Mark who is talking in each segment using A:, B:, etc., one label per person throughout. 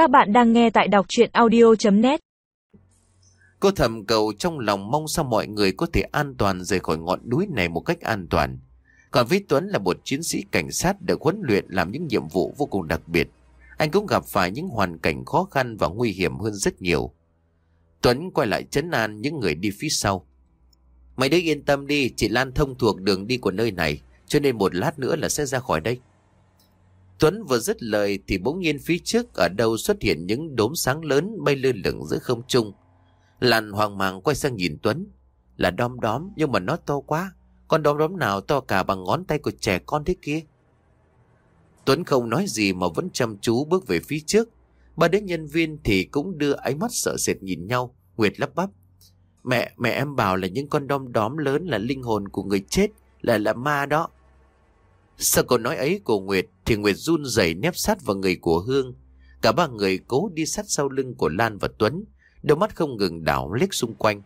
A: Các bạn đang nghe tại đọc chuyện audio.net
B: Cô thầm cầu trong lòng mong sao mọi người có thể an toàn rời khỏi ngọn núi này một cách an toàn. Còn với Tuấn là một chiến sĩ cảnh sát được huấn luyện làm những nhiệm vụ vô cùng đặc biệt. Anh cũng gặp phải những hoàn cảnh khó khăn và nguy hiểm hơn rất nhiều. Tuấn quay lại chấn an những người đi phía sau. Mày đứa yên tâm đi, chị Lan thông thuộc đường đi của nơi này, cho nên một lát nữa là sẽ ra khỏi đây. Tuấn vừa dứt lời thì bỗng nhiên phía trước ở đâu xuất hiện những đốm sáng lớn bay lơ lửng giữa không trung. Lan hoang mang quay sang nhìn Tuấn. Là đom đóm nhưng mà nó to quá. Con đom đóm nào to cả bằng ngón tay của trẻ con thế kia. Tuấn không nói gì mà vẫn chăm chú bước về phía trước. Ba đứa nhân viên thì cũng đưa ánh mắt sợ sệt nhìn nhau. Nguyệt lắp bắp. Mẹ, mẹ em bảo là những con đom đóm lớn là linh hồn của người chết, là là ma đó. Sao câu nói ấy của Nguyệt thì Nguyệt run rẩy nép sát vào người của Hương. Cả ba người cố đi sát sau lưng của Lan và Tuấn, đôi mắt không ngừng đảo liếc xung quanh.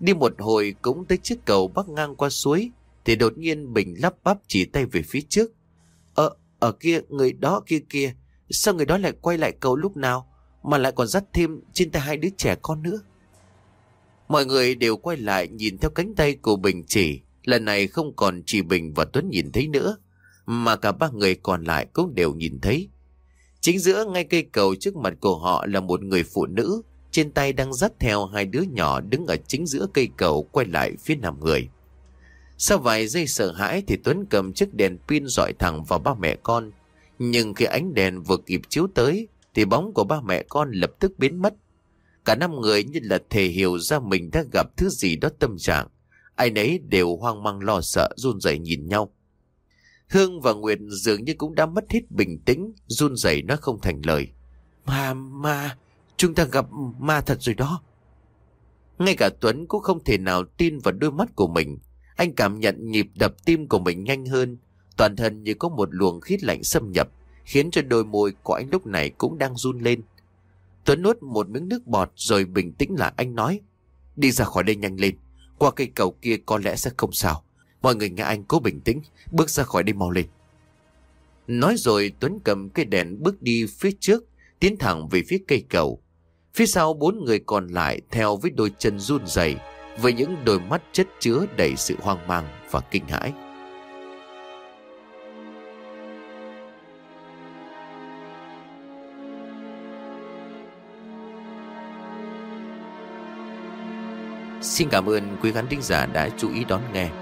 B: Đi một hồi cũng tới chiếc cầu bắc ngang qua suối, thì đột nhiên Bình lắp bắp chỉ tay về phía trước. Ờ, ở kia, người đó kia kia, sao người đó lại quay lại cầu lúc nào, mà lại còn dắt thêm trên tay hai đứa trẻ con nữa? Mọi người đều quay lại nhìn theo cánh tay của Bình chỉ, lần này không còn chỉ Bình và Tuấn nhìn thấy nữa, mà cả ba người còn lại cũng đều nhìn thấy. Chính giữa ngay cây cầu trước mặt của họ là một người phụ nữ, trên tay đang dắt theo hai đứa nhỏ đứng ở chính giữa cây cầu quay lại phía nằm người. Sau vài giây sợ hãi thì Tuấn cầm chiếc đèn pin dọi thẳng vào ba mẹ con. Nhưng khi ánh đèn vừa kịp chiếu tới thì bóng của ba mẹ con lập tức biến mất. Cả năm người như là thể hiểu ra mình đã gặp thứ gì đó tâm trạng. Ai nấy đều hoang mang lo sợ run rẩy nhìn nhau. Hương và Nguyệt dường như cũng đã mất hết bình tĩnh, run rẩy nói không thành lời. Mà, mà, chúng ta gặp ma thật rồi đó. Ngay cả Tuấn cũng không thể nào tin vào đôi mắt của mình. Anh cảm nhận nhịp đập tim của mình nhanh hơn. Toàn thân như có một luồng khí lạnh xâm nhập, khiến cho đôi môi của anh lúc này cũng đang run lên. Tuấn nuốt một miếng nước bọt rồi bình tĩnh là anh nói. Đi ra khỏi đây nhanh lên, qua cây cầu kia có lẽ sẽ không sao. Mọi người nghe anh cố bình tĩnh, bước ra khỏi đây mau lên. Nói rồi Tuấn cầm cây đèn bước đi phía trước, tiến thẳng về phía cây cầu. Phía sau bốn người còn lại theo với đôi chân run rẩy, với những đôi mắt chất chứa đầy sự hoang mang và kinh hãi. Xin cảm ơn quý khán thính giả đã chú ý đón nghe.